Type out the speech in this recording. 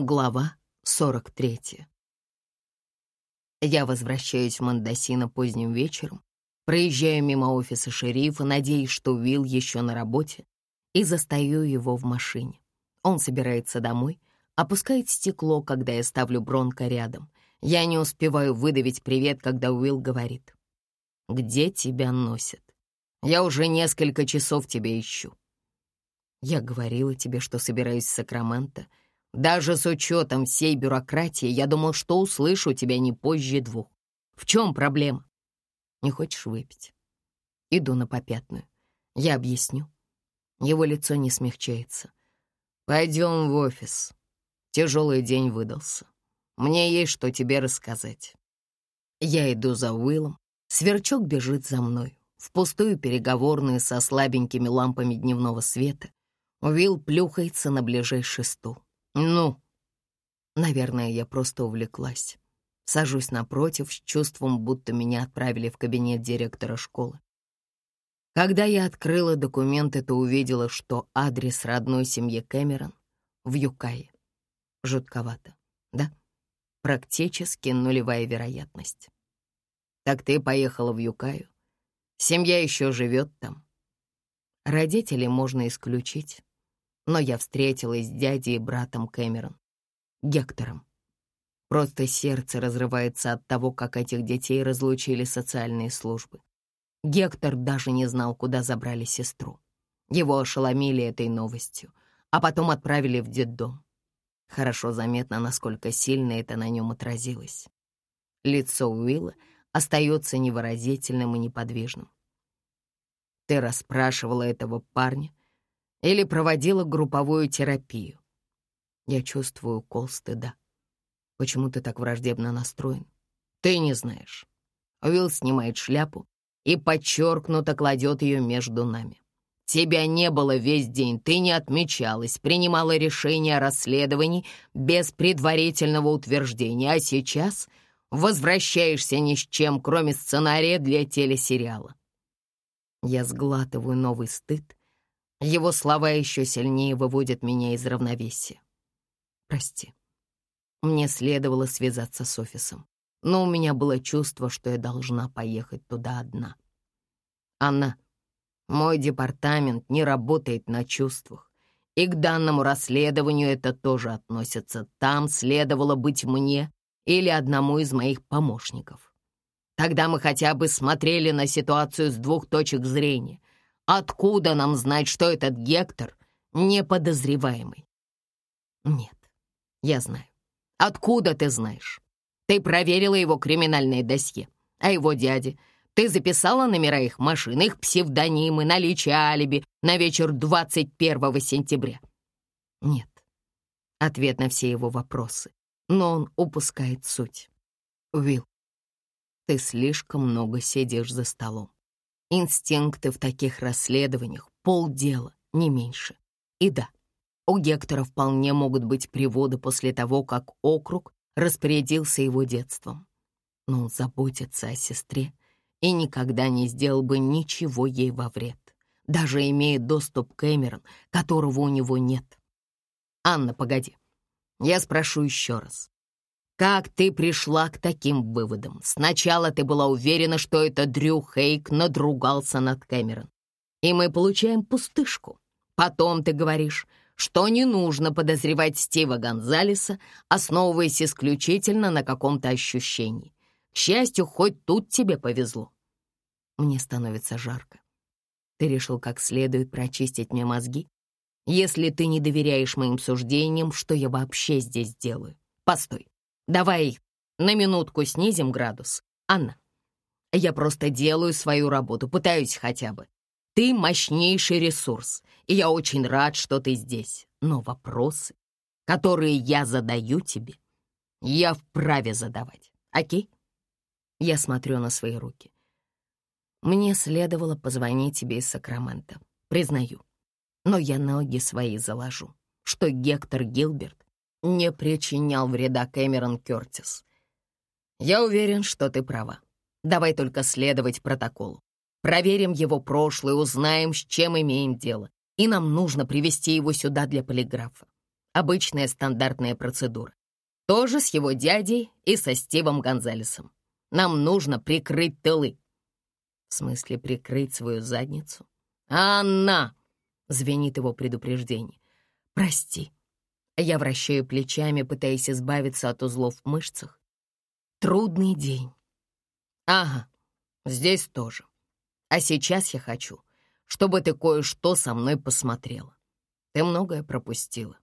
Глава 43 Я возвращаюсь в Мандасино поздним вечером, проезжаю мимо офиса шерифа, надеясь, что Уилл еще на работе, и застаю его в машине. Он собирается домой, опускает стекло, когда я ставлю Бронко рядом. Я не успеваю выдавить привет, когда Уилл говорит. «Где тебя носят? Я уже несколько часов тебя ищу». Я говорила тебе, что собираюсь в Сакраменто — даже с учетом всей бюрократии я думал, что услышу тебя не позже двух. В чем проблема? Не хочешь выпить? Иду на попятную. Я объясню. Его лицо не смягчается. Пойдем в офис. Тяжелый день выдался. Мне есть что тебе рассказать. Я иду за Уиллом. Сверчок бежит за мной. В пустую переговорную со слабенькими лампами дневного света. Уилл плюхается на ближайший стул. «Ну?» Наверное, я просто увлеклась. Сажусь напротив с чувством, будто меня отправили в кабинет директора школы. Когда я открыла документы, то увидела, что адрес родной семьи Кэмерон в Юкае. Жутковато, да? Практически нулевая вероятность. Так ты поехала в Юкаю? Семья еще живет там? Родителей можно исключить но я встретилась с дядей и братом Кэмерон, Гектором. Просто сердце разрывается от того, как этих детей разлучили социальные службы. Гектор даже не знал, куда забрали сестру. Его ошеломили этой новостью, а потом отправили в детдом. Хорошо заметно, насколько сильно это на нем отразилось. Лицо Уилла остается невыразительным и неподвижным. «Ты расспрашивала этого парня или проводила групповую терапию. Я чувствую укол стыда. Почему ты так враждебно настроен? Ты не знаешь. Уилл снимает шляпу и подчеркнуто кладет ее между нами. Тебя не было весь день, ты не отмечалась, принимала решения о расследовании без предварительного утверждения, а сейчас возвращаешься ни с чем, кроме сценария для телесериала. Я сглатываю новый стыд его слова еще сильнее выводят меня из равновесия. Прости. Мне следовало связаться с офисом, но у меня было чувство, что я должна поехать туда одна. Анна, мой департамент не работает на чувствах, и к данному расследованию это тоже относится. Там следовало быть мне или одному из моих помощников. Тогда мы хотя бы смотрели на ситуацию с двух точек зрения, Откуда нам знать, что этот Гектор неподозреваемый? Нет, я знаю. Откуда ты знаешь? Ты проверила его криминальное досье. А его дяде? Ты записала номера их машин, их псевдонимы, наличие алиби на вечер 21 сентября? Нет. Ответ на все его вопросы. Но он упускает суть. Уилл, ты слишком много сидишь за столом. Инстинкты в таких расследованиях — полдела, не меньше. И да, у Гектора вполне могут быть приводы после того, как округ распорядился его детством. Но он заботится о сестре и никогда не сделал бы ничего ей во вред, даже имея доступ к Эмерон, которого у него нет. «Анна, погоди, я спрошу еще раз. Как ты пришла к таким выводам? Сначала ты была уверена, что это Дрю Хейк надругался над Кэмерон. И мы получаем пустышку. Потом ты говоришь, что не нужно подозревать Стива Гонзалеса, основываясь исключительно на каком-то ощущении. К счастью, хоть тут тебе повезло. Мне становится жарко. Ты решил как следует прочистить мне мозги? Если ты не доверяешь моим суждениям, что я вообще здесь делаю? Постой. Давай на минутку снизим градус. Анна, я просто делаю свою работу, пытаюсь хотя бы. Ты мощнейший ресурс, и я очень рад, что ты здесь. Но вопросы, которые я задаю тебе, я вправе задавать. Окей? Я смотрю на свои руки. Мне следовало позвонить тебе из Сакрамента, признаю. Но я ноги свои заложу, что Гектор Гилберт не причинял вреда Кэмерон Кёртис. Я уверен, что ты права. Давай только следовать протоколу. Проверим его прошлое, узнаем, с чем имеем дело. И нам нужно привести его сюда для полиграфа. Обычная стандартная процедура. Тоже с его дядей и со Стивом Гонзалесом. Нам нужно прикрыть тылы. В смысле прикрыть свою задницу? «Анна!» — звенит его предупреждение. «Прости». Я вращаю плечами, пытаясь избавиться от узлов в мышцах. Трудный день. Ага, здесь тоже. А сейчас я хочу, чтобы ты кое-что со мной посмотрела. Ты многое пропустила.